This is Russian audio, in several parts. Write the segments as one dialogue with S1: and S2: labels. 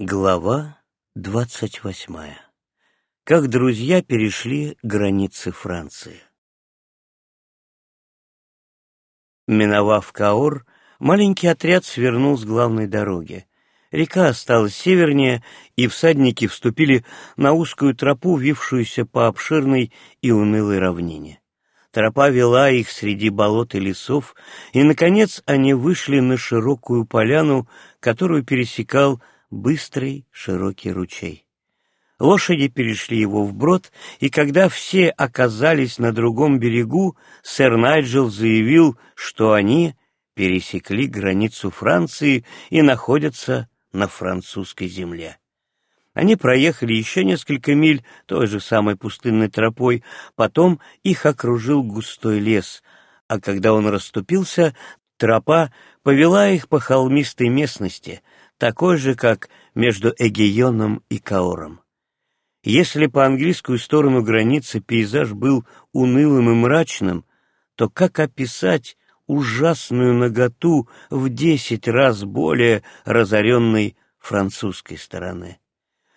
S1: Глава двадцать восьмая. Как друзья перешли границы Франции. Миновав Каор, маленький отряд свернул с главной дороги. Река осталась севернее, и всадники вступили на узкую тропу, вившуюся по обширной и унылой равнине. Тропа вела их среди болот и лесов, и, наконец, они вышли на широкую поляну, которую пересекал быстрый широкий ручей. Лошади перешли его вброд, и когда все оказались на другом берегу, сэр Найджел заявил, что они пересекли границу Франции и находятся на французской земле. Они проехали еще несколько миль той же самой пустынной тропой, потом их окружил густой лес, а когда он расступился, тропа повела их по холмистой местности, такой же, как между Эгеоном и Каором. Если по английскую сторону границы пейзаж был унылым и мрачным, то как описать ужасную наготу в десять раз более разоренной французской стороны?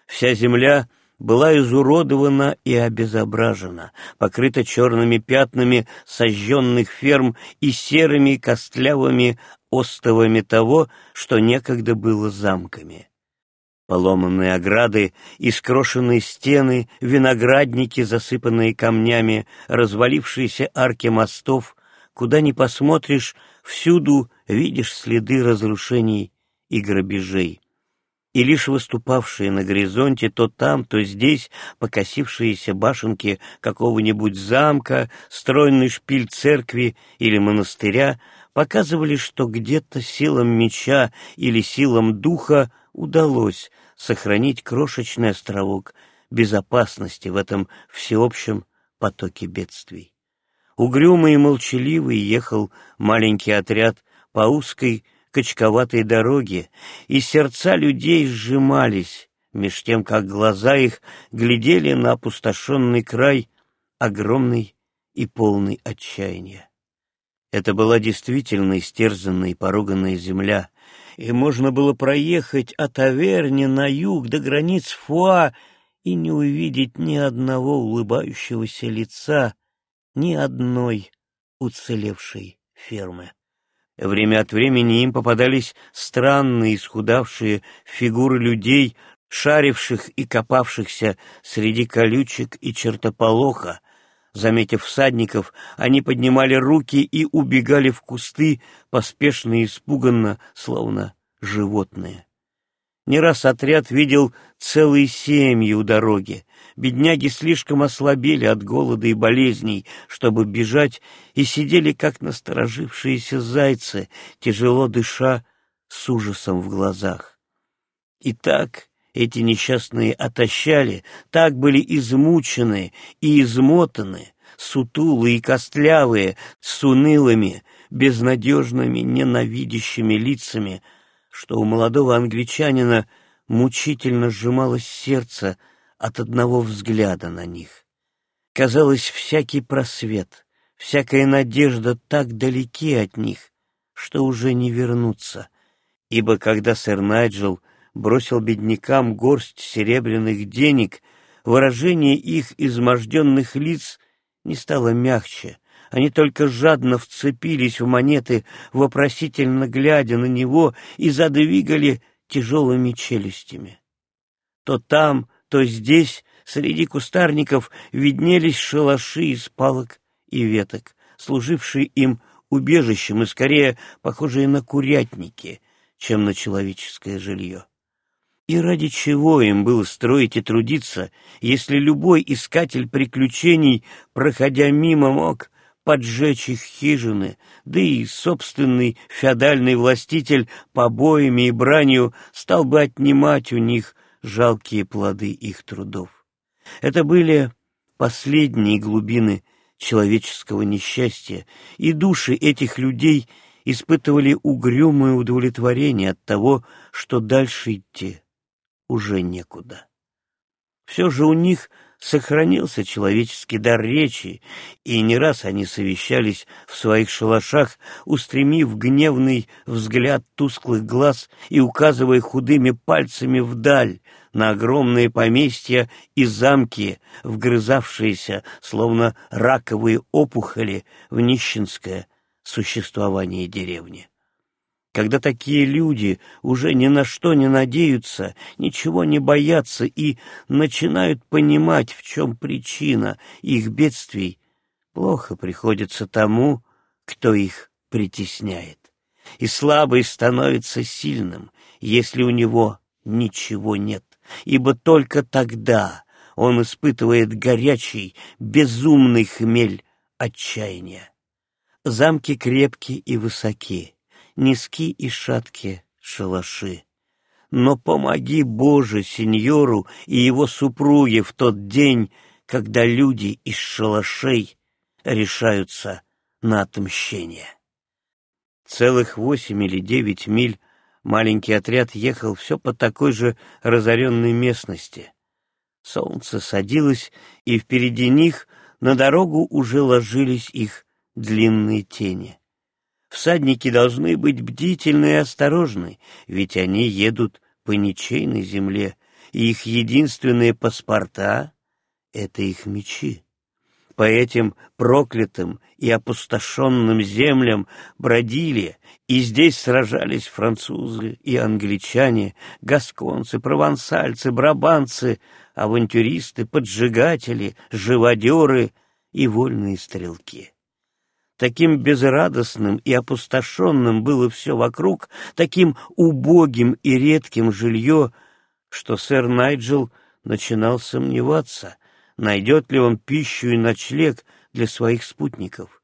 S1: Вся земля была изуродована и обезображена, покрыта черными пятнами сожженных ферм и серыми костлявыми остовами того, что некогда было замками. Поломанные ограды, искрошенные стены, виноградники, засыпанные камнями, развалившиеся арки мостов, куда ни посмотришь, всюду видишь следы разрушений и грабежей и лишь выступавшие на горизонте то там, то здесь покосившиеся башенки какого-нибудь замка, стройный шпиль церкви или монастыря показывали, что где-то силам меча или силам духа удалось сохранить крошечный островок безопасности в этом всеобщем потоке бедствий. Угрюмый и молчаливый ехал маленький отряд по узкой качковатой дороге, и сердца людей сжимались, меж тем, как глаза их глядели на опустошенный край, огромный и полный отчаяния. Это была действительно истерзанная и поруганная земля, и можно было проехать от Аверни на юг до границ Фуа и не увидеть ни одного улыбающегося лица, ни одной уцелевшей фермы. Время от времени им попадались странные исхудавшие фигуры людей, шаривших и копавшихся среди колючек и чертополоха. Заметив всадников, они поднимали руки и убегали в кусты, поспешно и испуганно, словно животные. Не раз отряд видел целые семьи у дороги, Бедняги слишком ослабели от голода и болезней, чтобы бежать, и сидели, как насторожившиеся зайцы, тяжело дыша, с ужасом в глазах. И так эти несчастные отощали, так были измучены и измотаны, сутулые и костлявые, с унылыми, безнадежными, ненавидящими лицами, что у молодого англичанина мучительно сжималось сердце от одного взгляда на них. Казалось, всякий просвет, всякая надежда так далеки от них, что уже не вернуться, ибо когда сэр Найджел бросил беднякам горсть серебряных денег, выражение их изможденных лиц не стало мягче, они только жадно вцепились в монеты, вопросительно глядя на него, и задвигали тяжелыми челюстями. То там, то здесь среди кустарников виднелись шалаши из палок и веток, служившие им убежищем и скорее похожие на курятники, чем на человеческое жилье. И ради чего им было строить и трудиться, если любой искатель приключений, проходя мимо, мог поджечь их хижины, да и собственный феодальный властитель побоями и бранью стал бы отнимать у них жалкие плоды их трудов. Это были последние глубины человеческого несчастья, и души этих людей испытывали угрюмое удовлетворение от того, что дальше идти уже некуда. Все же у них сохранился человеческий дар речи, и не раз они совещались в своих шалашах, устремив гневный взгляд тусклых глаз и указывая худыми пальцами вдаль на огромные поместья и замки, вгрызавшиеся, словно раковые опухоли, в нищенское существование деревни. Когда такие люди уже ни на что не надеются, ничего не боятся и начинают понимать, в чем причина их бедствий, плохо приходится тому, кто их притесняет. И слабый становится сильным, если у него ничего нет, ибо только тогда он испытывает горячий, безумный хмель отчаяния. Замки крепкие и высокие низки и шатки шалаши. Но помоги, Боже, сеньору и его супруге в тот день, когда люди из шалашей решаются на отмщение. Целых восемь или девять миль маленький отряд ехал все по такой же разоренной местности. Солнце садилось, и впереди них на дорогу уже ложились их длинные тени. Всадники должны быть бдительны и осторожны, ведь они едут по ничейной земле, и их единственные паспорта — это их мечи. По этим проклятым и опустошенным землям бродили, и здесь сражались французы и англичане, гасконцы, провансальцы, брабанцы, авантюристы, поджигатели, живодеры и вольные стрелки. Таким безрадостным и опустошенным было все вокруг, таким убогим и редким жилье, что сэр Найджел начинал сомневаться, найдет ли он пищу и ночлег для своих спутников.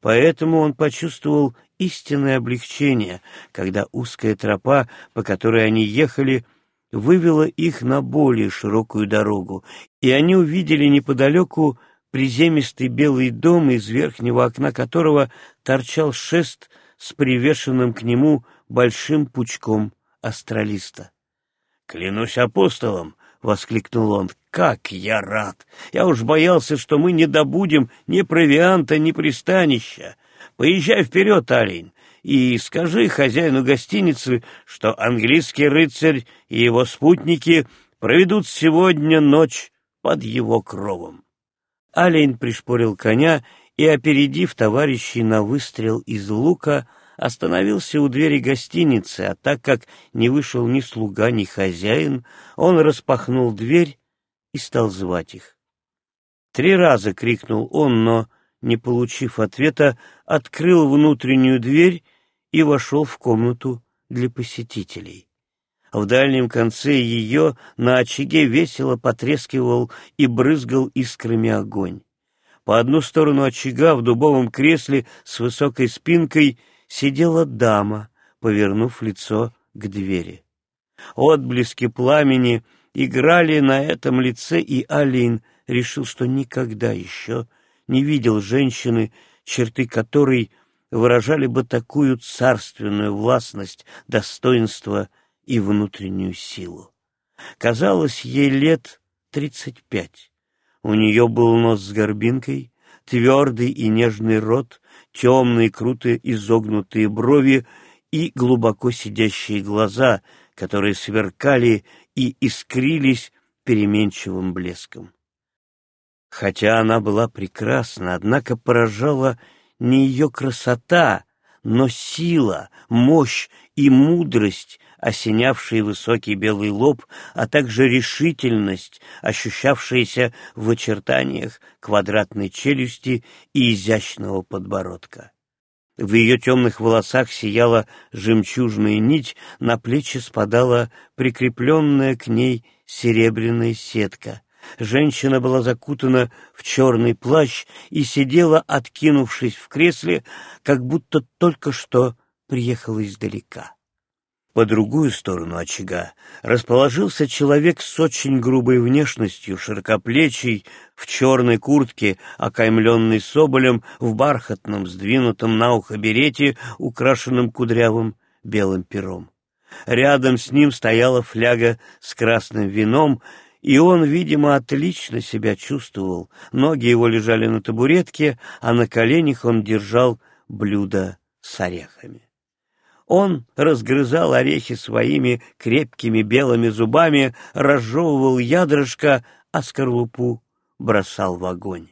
S1: Поэтому он почувствовал истинное облегчение, когда узкая тропа, по которой они ехали, вывела их на более широкую дорогу, и они увидели неподалеку приземистый белый дом, из верхнего окна которого торчал шест с привешенным к нему большим пучком астралиста. «Клянусь апостолом!» — воскликнул он. «Как я рад! Я уж боялся, что мы не добудем ни провианта, ни пристанища. Поезжай вперед, олень, и скажи хозяину гостиницы, что английский рыцарь и его спутники проведут сегодня ночь под его кровом». Олень пришпорил коня и, опередив товарищей на выстрел из лука, остановился у двери гостиницы, а так как не вышел ни слуга, ни хозяин, он распахнул дверь и стал звать их. Три раза крикнул он, но, не получив ответа, открыл внутреннюю дверь и вошел в комнату для посетителей. В дальнем конце ее на очаге весело потрескивал и брызгал искрами огонь. По одну сторону очага в дубовом кресле с высокой спинкой сидела дама, повернув лицо к двери. Отблески пламени играли на этом лице, и Алин решил, что никогда еще не видел женщины, черты которой выражали бы такую царственную властность, достоинство и внутреннюю силу. Казалось, ей лет тридцать пять. У нее был нос с горбинкой, твердый и нежный рот, темные, круто изогнутые брови и глубоко сидящие глаза, которые сверкали и искрились переменчивым блеском. Хотя она была прекрасна, однако поражала не ее красота, но сила, мощь и мудрость, осенявшие высокий белый лоб, а также решительность, ощущавшаяся в очертаниях квадратной челюсти и изящного подбородка. В ее темных волосах сияла жемчужная нить, на плечи спадала прикрепленная к ней серебряная сетка. Женщина была закутана в черный плащ и сидела, откинувшись в кресле, как будто только что приехала издалека. По другую сторону очага расположился человек с очень грубой внешностью, широкоплечий, в черной куртке, окаймленный соболем, в бархатном, сдвинутом на ухо берете, украшенном кудрявым белым пером. Рядом с ним стояла фляга с красным вином, и он, видимо, отлично себя чувствовал. Ноги его лежали на табуретке, а на коленях он держал блюдо с орехами. Он разгрызал орехи своими крепкими белыми зубами, разжевывал ядрышко, а скорлупу бросал в огонь.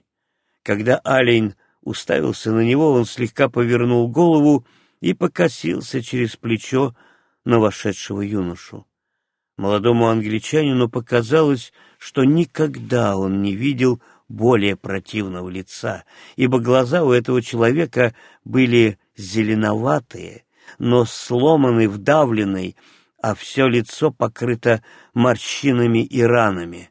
S1: Когда олень уставился на него, он слегка повернул голову и покосился через плечо на вошедшего юношу. Молодому англичанину показалось, что никогда он не видел более противного лица, ибо глаза у этого человека были зеленоватые, нос сломанный, вдавленный, а все лицо покрыто морщинами и ранами.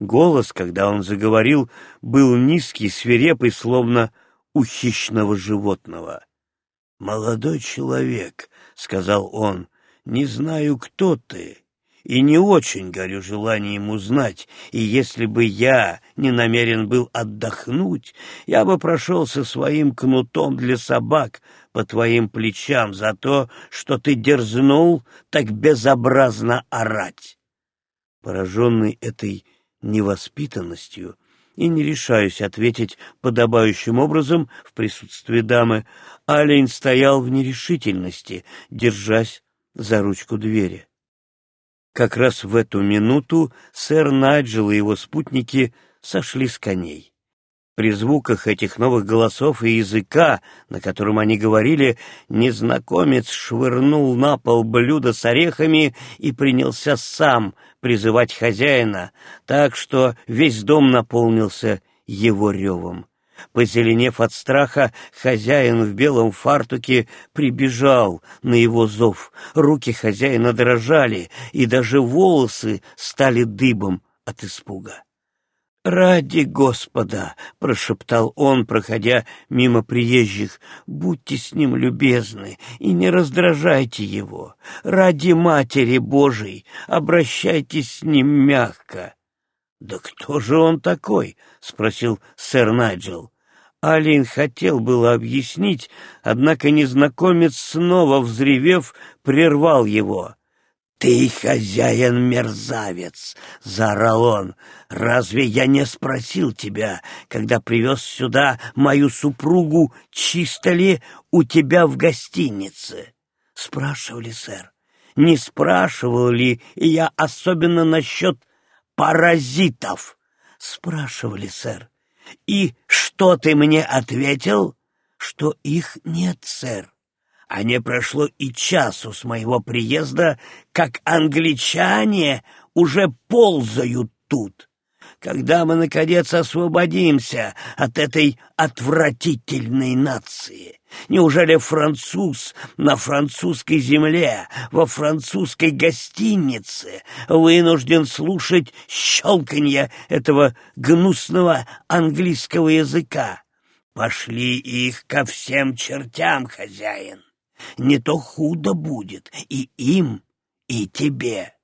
S1: Голос, когда он заговорил, был низкий, свирепый, словно у хищного животного. «Молодой человек», — сказал он, — «не знаю, кто ты, и не очень горю желанием узнать, и если бы я не намерен был отдохнуть, я бы прошелся своим кнутом для собак по твоим плечам за то, что ты дерзнул так безобразно орать. Пораженный этой невоспитанностью и не решаюсь ответить подобающим образом в присутствии дамы, Алень стоял в нерешительности, держась за ручку двери. Как раз в эту минуту сэр Найджел и его спутники сошли с коней. При звуках этих новых голосов и языка, на котором они говорили, незнакомец швырнул на пол блюдо с орехами и принялся сам призывать хозяина, так что весь дом наполнился его ревом. Позеленев от страха, хозяин в белом фартуке прибежал на его зов. Руки хозяина дрожали, и даже волосы стали дыбом от испуга. «Ради Господа!» — прошептал он, проходя мимо приезжих. «Будьте с ним любезны и не раздражайте его. Ради Матери Божией обращайтесь с ним мягко». «Да кто же он такой?» — спросил сэр Найджел. Алин хотел было объяснить, однако незнакомец, снова взревев, прервал его. «Ты хозяин-мерзавец!» — заорал он. «Разве я не спросил тебя, когда привез сюда мою супругу, чисто ли у тебя в гостинице?» «Спрашивали, сэр. Не спрашивал ли я особенно насчет паразитов?» «Спрашивали, сэр. И что ты мне ответил? Что их нет, сэр. А не прошло и часу с моего приезда, как англичане уже ползают тут. Когда мы, наконец, освободимся от этой отвратительной нации? Неужели француз на французской земле, во французской гостинице вынужден слушать щелканье этого гнусного английского языка? Пошли их ко всем чертям, хозяин. Не то худо будет и им, и тебе.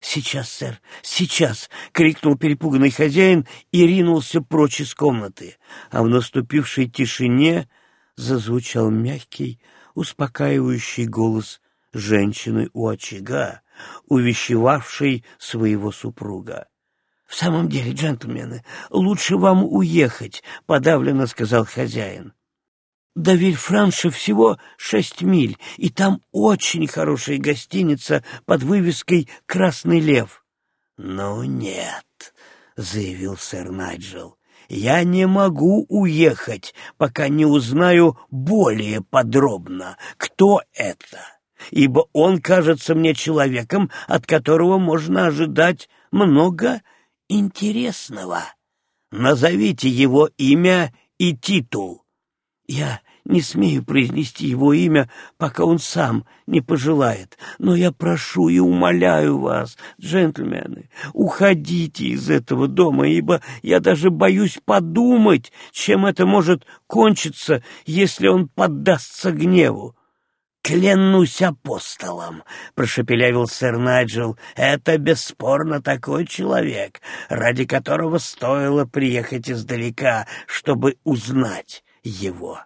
S1: «Сейчас, сэр, сейчас!» — крикнул перепуганный хозяин и ринулся прочь из комнаты. А в наступившей тишине зазвучал мягкий, успокаивающий голос женщины у очага, увещевавшей своего супруга. — В самом деле, джентльмены, лучше вам уехать, — подавленно сказал хозяин. — До Вильфранша всего шесть миль, и там очень хорошая гостиница под вывеской «Красный лев». — Ну нет, — заявил сэр Найджел, я не могу уехать, пока не узнаю более подробно, кто это, ибо он кажется мне человеком, от которого можно ожидать много интересного. Назовите его имя и титул. Я не смею произнести его имя, пока он сам не пожелает. Но я прошу и умоляю вас, джентльмены, уходите из этого дома, ибо я даже боюсь подумать, чем это может кончиться, если он поддастся гневу. «Клянусь апостолом!» — прошепелявил сэр Найджел. «Это бесспорно такой человек, ради которого стоило приехать издалека, чтобы узнать его».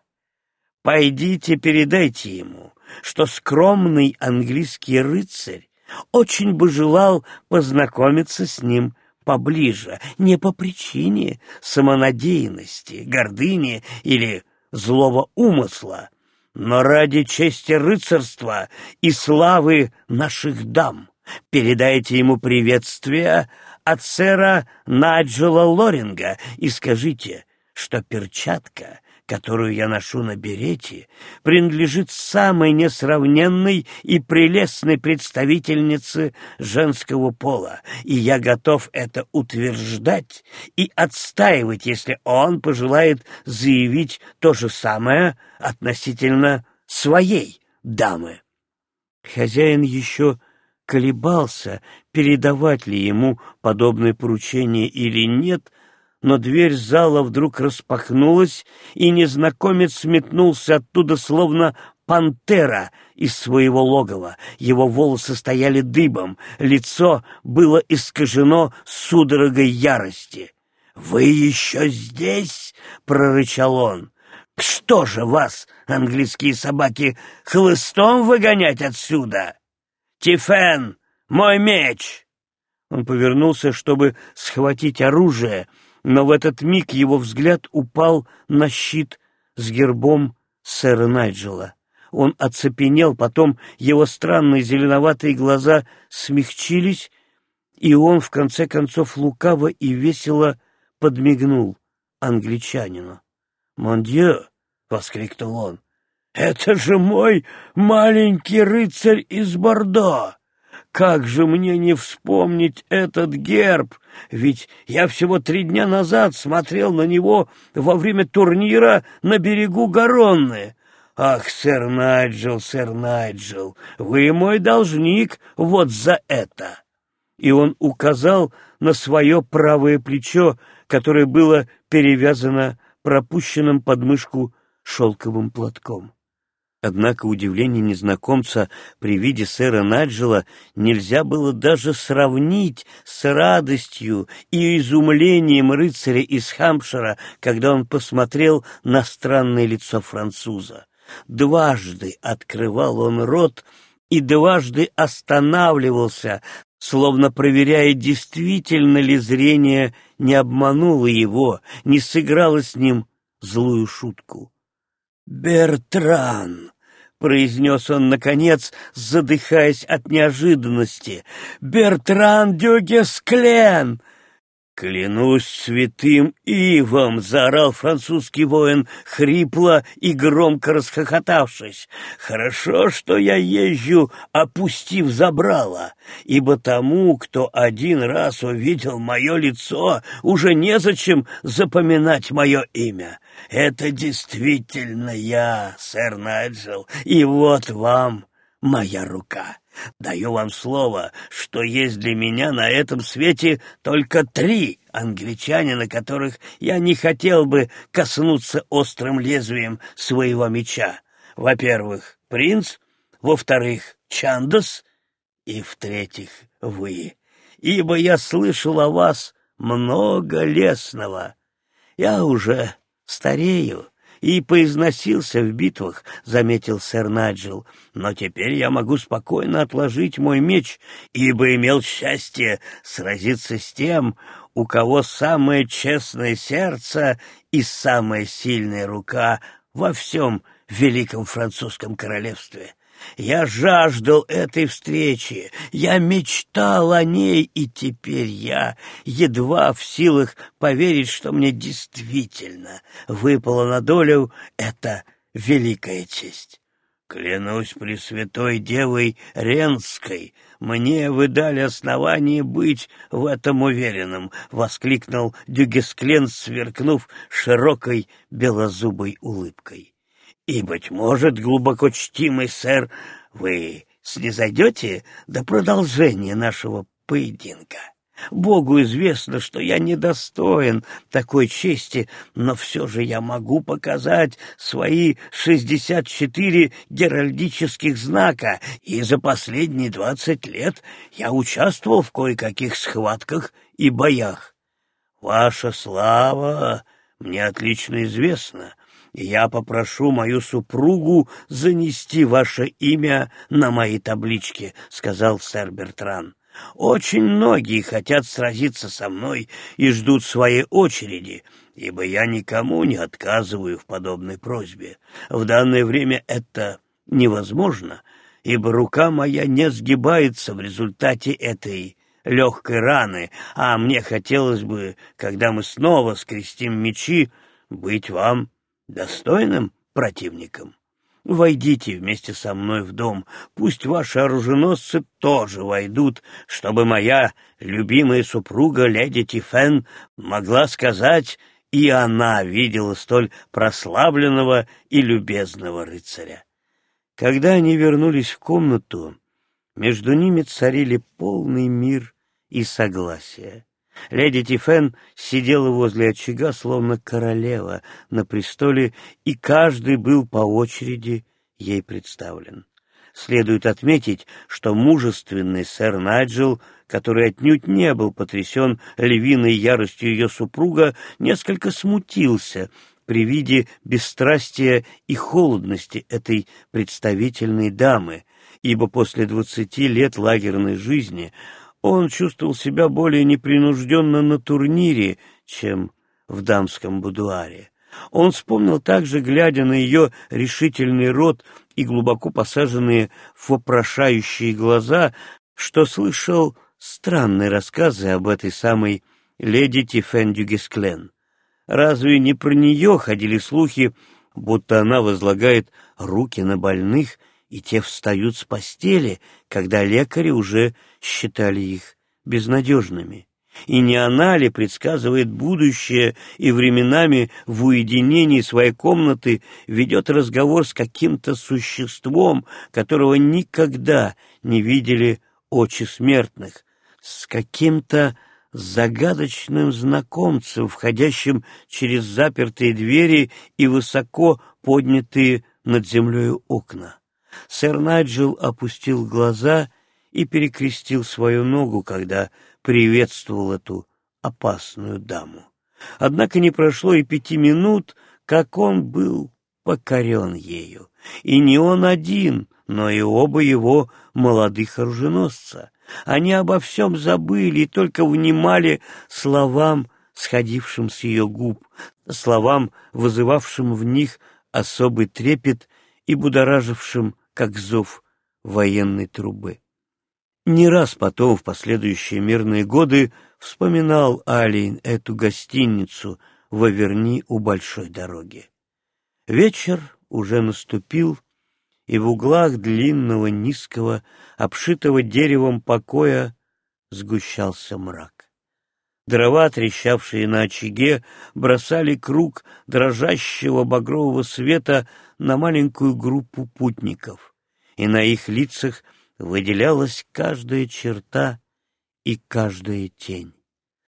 S1: Пойдите передайте ему, что скромный английский рыцарь Очень бы желал познакомиться с ним поближе, не по причине самонадеянности, гордыни или злого умысла, но ради чести рыцарства и славы наших дам. Передайте ему приветствие от сэра Наджела Лоринга и скажите, что перчатка которую я ношу на берете, принадлежит самой несравненной и прелестной представительнице женского пола, и я готов это утверждать и отстаивать, если он пожелает заявить то же самое относительно своей дамы. Хозяин еще колебался, передавать ли ему подобное поручение или нет, но дверь зала вдруг распахнулась, и незнакомец метнулся оттуда, словно пантера из своего логова. Его волосы стояли дыбом, лицо было искажено судорогой ярости. «Вы еще здесь?» — прорычал он. «Что же вас, английские собаки, хлыстом выгонять отсюда? Тифен, мой меч!» Он повернулся, чтобы схватить оружие, но в этот миг его взгляд упал на щит с гербом сэра Найджела. Он оцепенел, потом его странные зеленоватые глаза смягчились, и он, в конце концов, лукаво и весело подмигнул англичанину. «Мондье!» — воскликнул он. «Это же мой маленький рыцарь из Бордо! Как же мне не вспомнить этот герб, ведь я всего три дня назад смотрел на него во время турнира на берегу Гаронны. Ах, сэр Найджел, сэр Найджел, вы мой должник вот за это. И он указал на свое правое плечо, которое было перевязано пропущенным под мышку шелковым платком. Однако удивление незнакомца при виде сэра Наджела нельзя было даже сравнить с радостью и изумлением рыцаря из Хампшира, когда он посмотрел на странное лицо француза. Дважды открывал он рот и дважды останавливался, словно проверяя, действительно ли зрение не обмануло его, не сыграло с ним злую шутку. «Бертран!» — произнес он, наконец, задыхаясь от неожиданности. «Бертран Дюгесклен!» «Клянусь святым Ивом!» — заорал французский воин, хрипло и громко расхохотавшись. «Хорошо, что я езжу, опустив забрало, ибо тому, кто один раз увидел мое лицо, уже незачем запоминать мое имя. Это действительно я, сэр Найджел, и вот вам моя рука». Даю вам слово, что есть для меня на этом свете только три англичанина, которых я не хотел бы коснуться острым лезвием своего меча. Во-первых, принц, во-вторых, Чандас, и в-третьих, вы. Ибо я слышал о вас много лесного. Я уже старею, и поизносился в битвах, — заметил сэр Наджил. Но теперь я могу спокойно отложить мой меч, ибо имел счастье сразиться с тем, у кого самое честное сердце и самая сильная рука во всем великом французском королевстве. Я жаждал этой встречи, я мечтал о ней, и теперь я едва в силах поверить, что мне действительно выпала на долю эта великая честь. Клянусь Пресвятой Девой Ренской, мне вы дали основание быть в этом уверенным, — воскликнул Дюгесклен, сверкнув широкой белозубой улыбкой. И, быть может, глубоко чтимый сэр, вы снизойдете до продолжения нашего поединка. Богу известно, что я недостоин такой чести, но все же я могу показать свои шестьдесят четыре геральдических знака, и за последние двадцать лет я участвовал в кое-каких схватках и боях. Ваша слава мне отлично известна, я попрошу мою супругу занести ваше имя на мои таблички», — сказал сэр Бертран. «Очень многие хотят сразиться со мной и ждут своей очереди, ибо я никому не отказываю в подобной просьбе. В данное время это невозможно, ибо рука моя не сгибается в результате этой легкой раны, а мне хотелось бы, когда мы снова скрестим мечи, быть вам достойным противником. Войдите вместе со мной в дом, пусть ваши оруженосцы тоже войдут, чтобы моя любимая супруга леди Тифен могла сказать, и она видела столь прославленного и любезного рыцаря. Когда они вернулись в комнату, между ними царили полный мир и согласие. Леди Тифен сидела возле очага, словно королева на престоле, и каждый был по очереди ей представлен. Следует отметить, что мужественный сэр Найджел, который отнюдь не был потрясен львиной яростью ее супруга, несколько смутился при виде бесстрастия и холодности этой представительной дамы, ибо после двадцати лет лагерной жизни он чувствовал себя более непринужденно на турнире, чем в дамском будуаре. Он вспомнил также, глядя на ее решительный рот и глубоко посаженные вопрошающие глаза, что слышал странные рассказы об этой самой леди Тифен Дюгесклен. Разве не про нее ходили слухи, будто она возлагает руки на больных и те встают с постели, когда лекари уже считали их безнадежными. И не она ли предсказывает будущее и временами в уединении своей комнаты ведет разговор с каким-то существом, которого никогда не видели очи смертных, с каким-то загадочным знакомцем, входящим через запертые двери и высоко поднятые над землей окна. Сэр Найджел опустил глаза и перекрестил свою ногу, когда приветствовал эту опасную даму. Однако не прошло и пяти минут, как он был покорен ею. И не он один, но и оба его молодых оруженосца. Они обо всем забыли и только внимали словам, сходившим с ее губ, словам, вызывавшим в них особый трепет и будоражившим как зов военной трубы. Не раз потом, в последующие мирные годы, вспоминал Алин эту гостиницу в Аверни у большой дороги. Вечер уже наступил, и в углах длинного, низкого, обшитого деревом покоя сгущался мрак. Дрова, трещавшие на очаге, бросали круг дрожащего багрового света на маленькую группу путников и на их лицах выделялась каждая черта и каждая тень.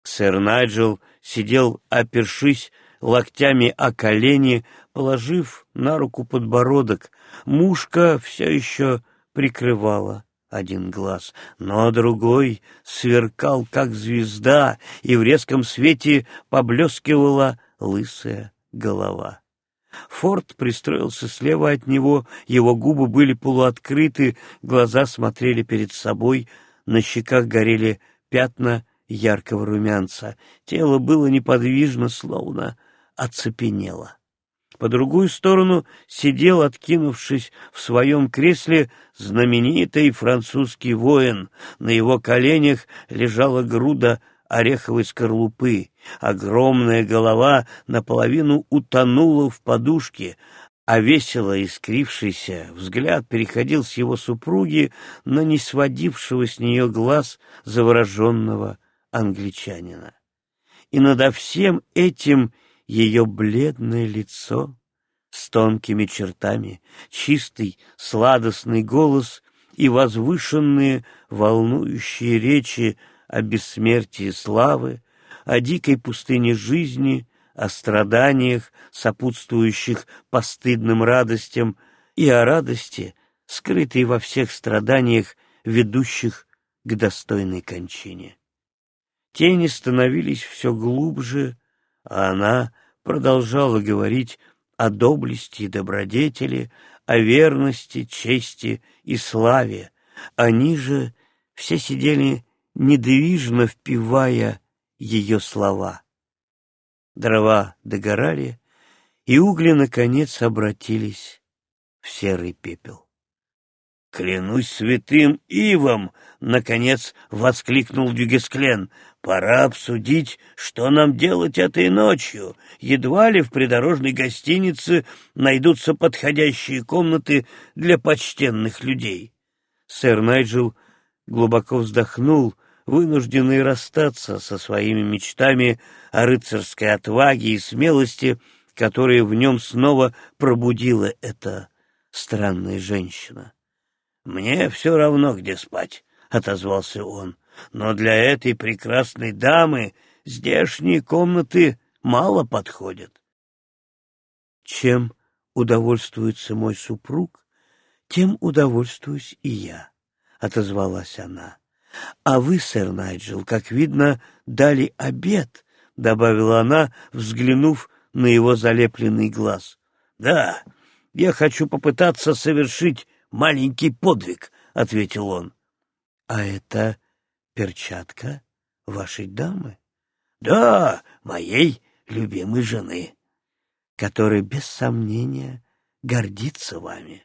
S1: Сэр Найджел сидел, опершись локтями о колени, положив на руку подбородок. Мушка все еще прикрывала один глаз, но другой сверкал, как звезда, и в резком свете поблескивала лысая голова. Форд пристроился слева от него, его губы были полуоткрыты, глаза смотрели перед собой, на щеках горели пятна яркого румянца. Тело было неподвижно, словно оцепенело. По другую сторону сидел, откинувшись в своем кресле, знаменитый французский воин. На его коленях лежала груда ореховой скорлупы. Огромная голова наполовину утонула в подушке, а весело искрившийся взгляд переходил с его супруги на не сводившего с нее глаз завороженного англичанина. И надо всем этим ее бледное лицо с тонкими чертами, чистый сладостный голос и возвышенные волнующие речи о бессмертии славы, о дикой пустыне жизни, о страданиях, сопутствующих постыдным радостям, и о радости, скрытой во всех страданиях, ведущих к достойной кончине. Тени становились все глубже, а она продолжала говорить о доблести и добродетели, о верности, чести и славе. Они же все сидели недвижно впивая ее слова. Дрова догорали, и угли, наконец, обратились в серый пепел. «Клянусь святым Ивом!» — наконец воскликнул Дюгесклен. «Пора обсудить, что нам делать этой ночью. Едва ли в придорожной гостинице найдутся подходящие комнаты для почтенных людей». Сэр Найджел глубоко вздохнул, вынужденный расстаться со своими мечтами о рыцарской отваге и смелости, которые в нем снова пробудила эта странная женщина. «Мне все равно, где спать», — отозвался он, — «но для этой прекрасной дамы здешние комнаты мало подходят».
S2: «Чем удовольствуется мой супруг, тем удовольствуюсь и я», — отозвалась она. «А вы, сэр Найджел, как видно, дали обед», — добавила она, взглянув на его залепленный глаз.
S1: «Да, я хочу попытаться совершить маленький подвиг», — ответил он.
S2: «А это перчатка вашей дамы?»
S1: «Да, моей любимой жены,
S2: которая, без сомнения, гордится вами».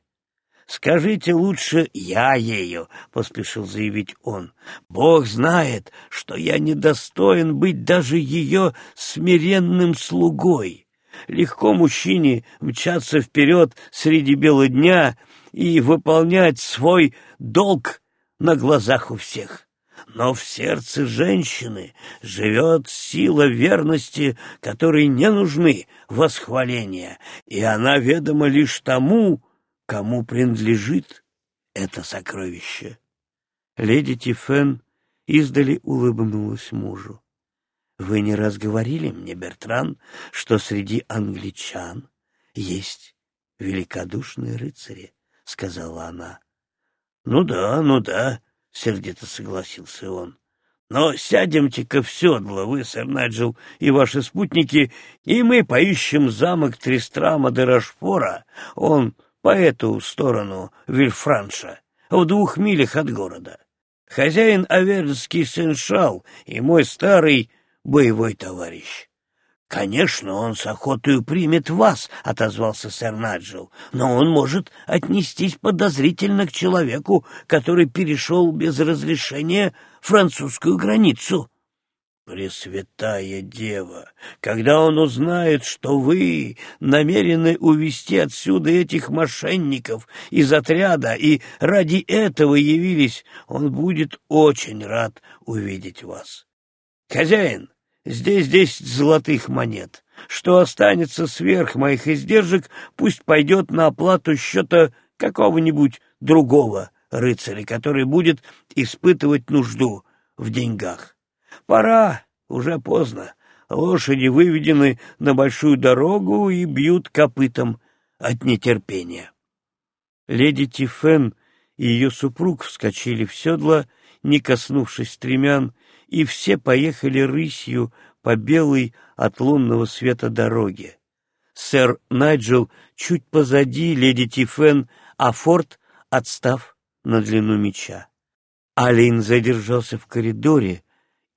S1: «Скажите лучше я ею», — поспешил заявить он. «Бог знает, что я недостоин быть даже ее смиренным слугой. Легко мужчине мчаться вперед среди бела дня и выполнять свой долг на глазах у всех. Но в сердце женщины живет сила верности, которой не нужны восхваления, и она ведома лишь тому, кому принадлежит это сокровище.
S2: Леди Тифен издали улыбнулась мужу. «Вы не раз говорили мне, Бертран, что среди англичан есть великодушные рыцари», — сказала она.
S1: «Ну да, ну да», — сердито согласился он. «Но сядемте-ка в седло, вы, сэр Найджел, и ваши спутники, и мы поищем замок Тристрама де Рашфора. Он по эту сторону Вильфранша, в двух милях от города. Хозяин Аверский Сеншал и мой старый боевой товарищ. — Конечно, он с охотой примет вас, — отозвался сэр Наджел, — но он может отнестись подозрительно к человеку, который перешел без разрешения французскую границу. Пресвятая Дева, когда он узнает, что вы намерены увести отсюда этих мошенников из отряда и ради этого явились, он будет очень рад увидеть вас. Хозяин, здесь десять золотых монет. Что останется сверх моих издержек, пусть пойдет на оплату счета какого-нибудь другого рыцаря, который будет испытывать нужду в деньгах. Пора, уже поздно. Лошади выведены на большую дорогу и бьют копытом от нетерпения.
S2: Леди Тифен и ее супруг вскочили в седло, не коснувшись стремян, и все поехали рысью по белой от лунного света дороге. Сэр Найджел чуть позади леди Тифен, а Форд отстав на длину меча. Алин задержался в коридоре,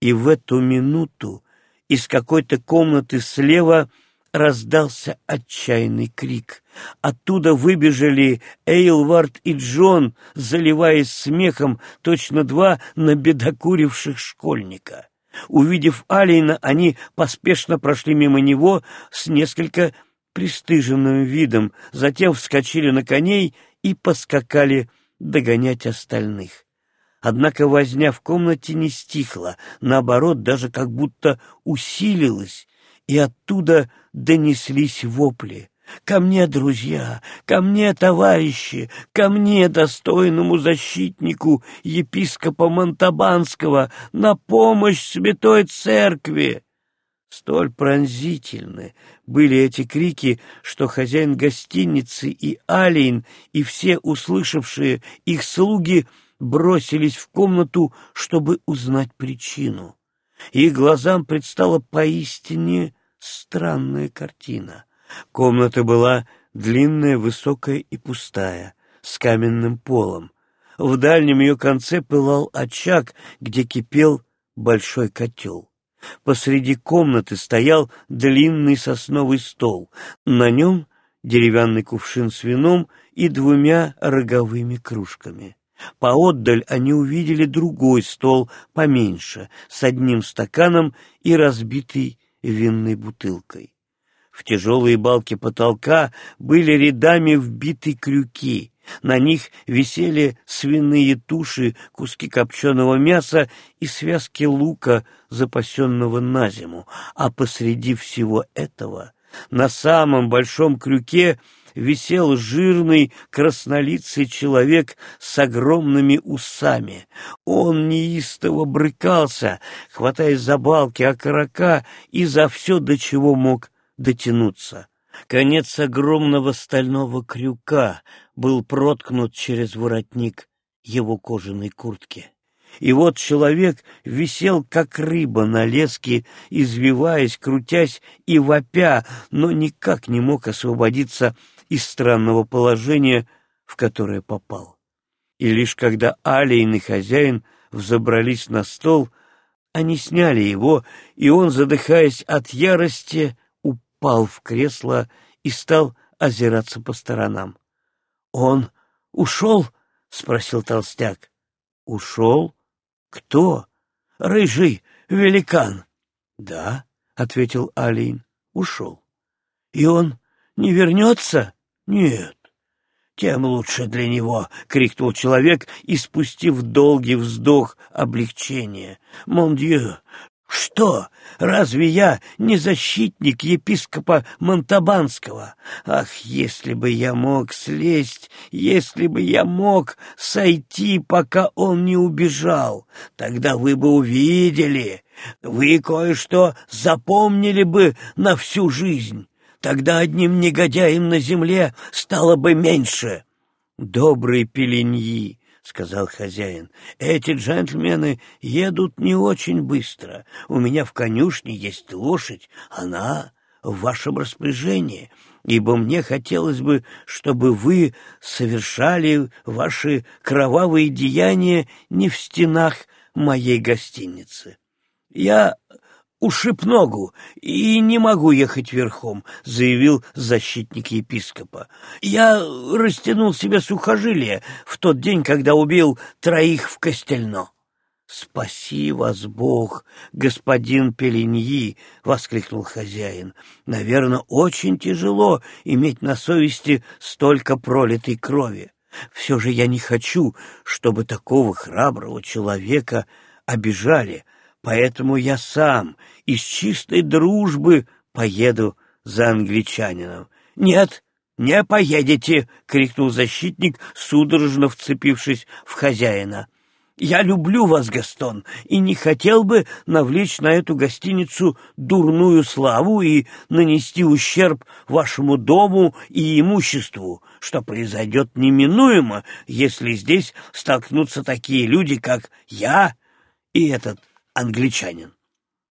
S2: и в эту минуту из какой-то комнаты слева раздался отчаянный крик. Оттуда выбежали Эйлвард и Джон, заливаясь смехом, точно два набедокуривших школьника. Увидев Алина, они поспешно прошли мимо него с несколько пристыженным видом, затем вскочили на коней и поскакали догонять остальных. Однако возня в комнате не стихла, наоборот, даже как будто усилилась, и оттуда донеслись вопли. «Ко мне, друзья! Ко мне, товарищи! Ко мне, достойному защитнику епископа Монтабанского! На помощь святой церкви!» Столь пронзительны были эти крики, что хозяин гостиницы и Алейн, и все услышавшие их слуги — бросились в комнату, чтобы узнать причину. Их глазам предстала поистине странная картина.
S1: Комната была длинная, высокая и пустая, с каменным полом. В дальнем ее конце пылал очаг, где кипел большой котел. Посреди комнаты стоял длинный сосновый стол. На нем деревянный кувшин с вином и двумя роговыми кружками. Поотдаль они увидели другой стол поменьше, с одним стаканом и разбитой винной бутылкой. В тяжелые балки потолка были рядами вбиты крюки. На них висели свиные туши, куски копченого мяса и связки лука, запасенного на зиму. А посреди всего этого, на самом большом крюке, висел жирный краснолицый человек с огромными усами. Он неистово брыкался, хватаясь за балки окорока и за все, до чего мог дотянуться. Конец огромного стального крюка был проткнут через воротник его кожаной куртки. И вот человек висел, как рыба на леске, извиваясь, крутясь и вопя, но никак не мог освободиться из странного положения, в которое попал. И лишь когда Алейн и хозяин взобрались на стол, они сняли его, и он, задыхаясь от ярости, упал в кресло и стал озираться по сторонам. — Он ушел? — спросил толстяк. — Ушел? Кто? — Рыжий великан. — Да, — ответил Алин, — ушел. — И он не вернется? — Нет. — Тем лучше для него, — крикнул человек, испустив долгий вздох облегчения. — Мондью, что? Разве я не защитник епископа Монтабанского? Ах, если бы я мог слезть, если бы я мог сойти, пока он не убежал, тогда вы бы увидели, вы кое-что запомнили бы на всю жизнь. Тогда одним негодяем на земле стало бы меньше. Добрые пеленьи, сказал хозяин. «Эти джентльмены едут не очень быстро. У меня в конюшне есть лошадь, она в вашем распоряжении, ибо мне хотелось бы, чтобы вы совершали ваши кровавые деяния не в стенах моей гостиницы. Я ушиб ногу и не могу ехать верхом», — заявил защитник епископа. «Я растянул себе сухожилие в тот день, когда убил троих в Костельно». «Спаси вас Бог, господин Пеленьи!» — воскликнул хозяин. «Наверное, очень тяжело иметь на совести столько пролитой крови. Все же я не хочу, чтобы такого храброго человека обижали, поэтому я сам из чистой дружбы поеду за англичанином. — Нет, не поедете! — крикнул защитник, судорожно вцепившись в хозяина. — Я люблю вас, Гастон, и не хотел бы навлечь на эту гостиницу дурную славу и нанести ущерб вашему дому и имуществу, что произойдет неминуемо, если здесь столкнутся такие люди, как я и этот англичанин.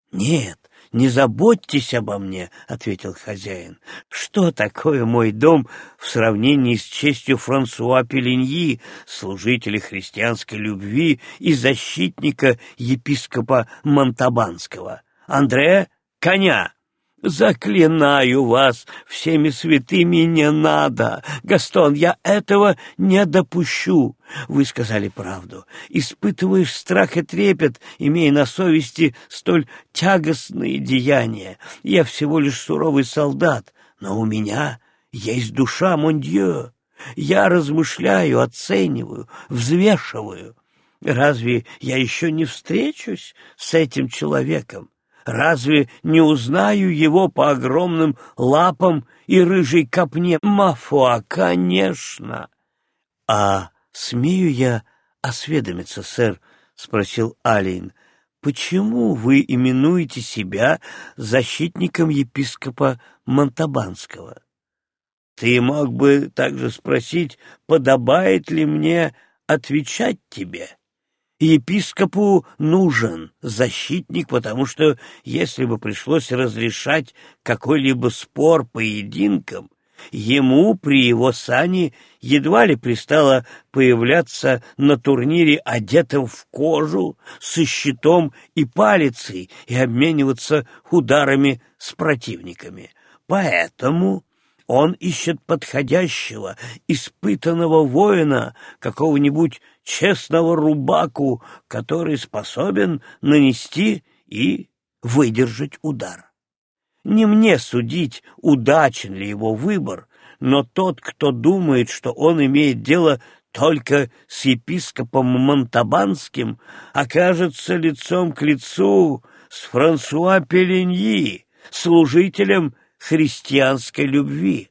S1: — Нет, не заботьтесь обо мне, — ответил хозяин. — Что такое мой дом в сравнении с честью Франсуа Пеленьи, служителя христианской любви и защитника епископа Монтабанского? Андре, коня! Заклинаю вас всеми святыми не надо. Гастон, я этого не допущу. Вы сказали правду. Испытываешь страх и трепет, имея на совести столь тягостные деяния. Я всего лишь суровый солдат, но у меня есть душа, мондье. Я размышляю, оцениваю, взвешиваю. Разве я еще не встречусь с этим человеком? Разве не узнаю его по огромным лапам и рыжей копне? Мафуа, конечно. — А смею я осведомиться, сэр? — спросил Алин. — Почему вы именуете себя защитником епископа Монтабанского? — Ты мог бы также спросить, подобает ли мне отвечать тебе? Епископу нужен защитник, потому что если бы пришлось разрешать какой-либо спор поединком, ему при его сане едва ли пристало появляться на турнире одетым в кожу, со щитом и палицей и обмениваться ударами с противниками. Поэтому он ищет подходящего, испытанного воина, какого-нибудь честного рубаку, который способен нанести и выдержать удар. Не мне судить, удачен ли его выбор, но тот, кто думает, что он имеет дело только с епископом Монтабанским, окажется лицом к лицу с Франсуа Пеленьи, служителем христианской любви.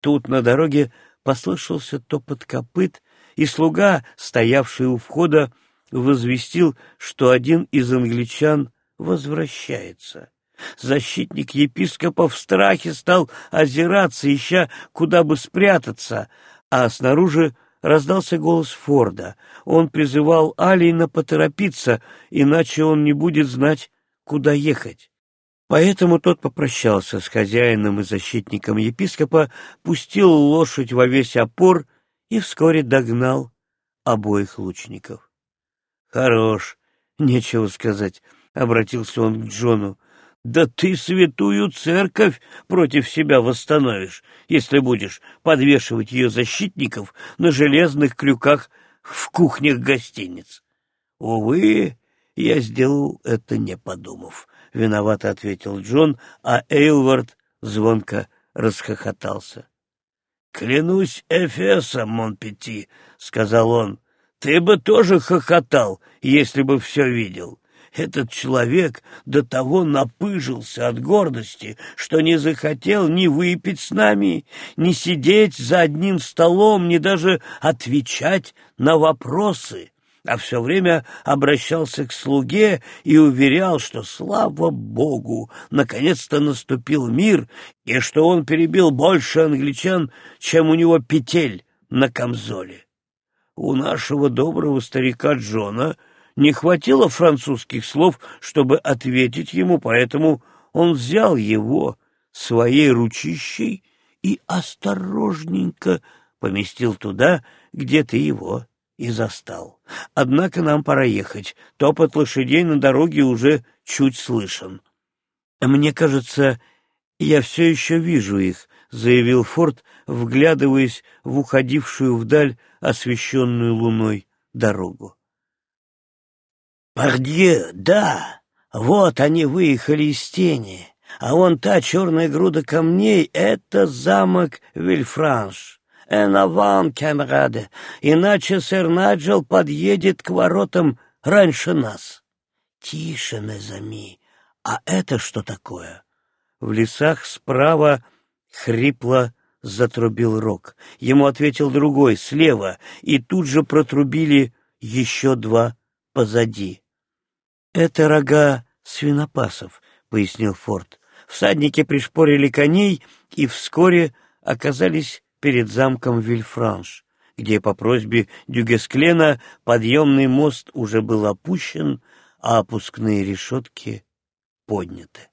S1: Тут на дороге послышался топот копыт, и слуга, стоявший у входа, возвестил, что один из англичан возвращается. Защитник епископа в страхе стал озираться, ища, куда бы спрятаться, а снаружи раздался голос Форда. Он призывал Алина поторопиться, иначе он не будет знать, куда ехать. Поэтому тот попрощался с хозяином и защитником епископа, пустил лошадь во весь опор и вскоре догнал обоих лучников. — Хорош, нечего сказать, — обратился он к Джону. — Да ты святую церковь против себя восстановишь, если будешь подвешивать ее защитников на железных крюках в кухнях гостиниц. Увы, я сделал это не подумав. — виновато ответил Джон, а Эйлвард звонко расхохотался. — Клянусь Эфесом, Монпети, — сказал он, — ты бы тоже хохотал, если бы все видел. Этот человек до того напыжился от гордости, что не захотел ни выпить с нами, ни сидеть за одним столом, ни даже отвечать на вопросы а все время обращался к слуге и уверял, что, слава богу, наконец-то наступил мир, и что он перебил больше англичан, чем у него петель на камзоле. У нашего доброго старика Джона не хватило французских слов, чтобы ответить ему, поэтому он взял его своей ручищей и осторожненько поместил туда, где ты его и застал. Однако нам пора ехать. Топот лошадей на дороге уже чуть слышен. Мне кажется, я все еще вижу их, заявил Форд, вглядываясь в уходившую вдаль освещенную луной дорогу. «Пардье, да! Вот они выехали из тени, а вон та черная груда камней — это замок Вильфранш. «Энаван, камерады, иначе сэр Наджел подъедет к воротам раньше нас». «Тише, Незами, а это что такое?» В лесах справа хрипло затрубил рог. Ему ответил другой, слева, и тут же протрубили еще два позади. «Это рога свинопасов», — пояснил Форд. Всадники пришпорили коней и вскоре оказались перед замком Вильфранш, где по просьбе Дюгесклена подъемный мост уже был опущен, а опускные решетки подняты.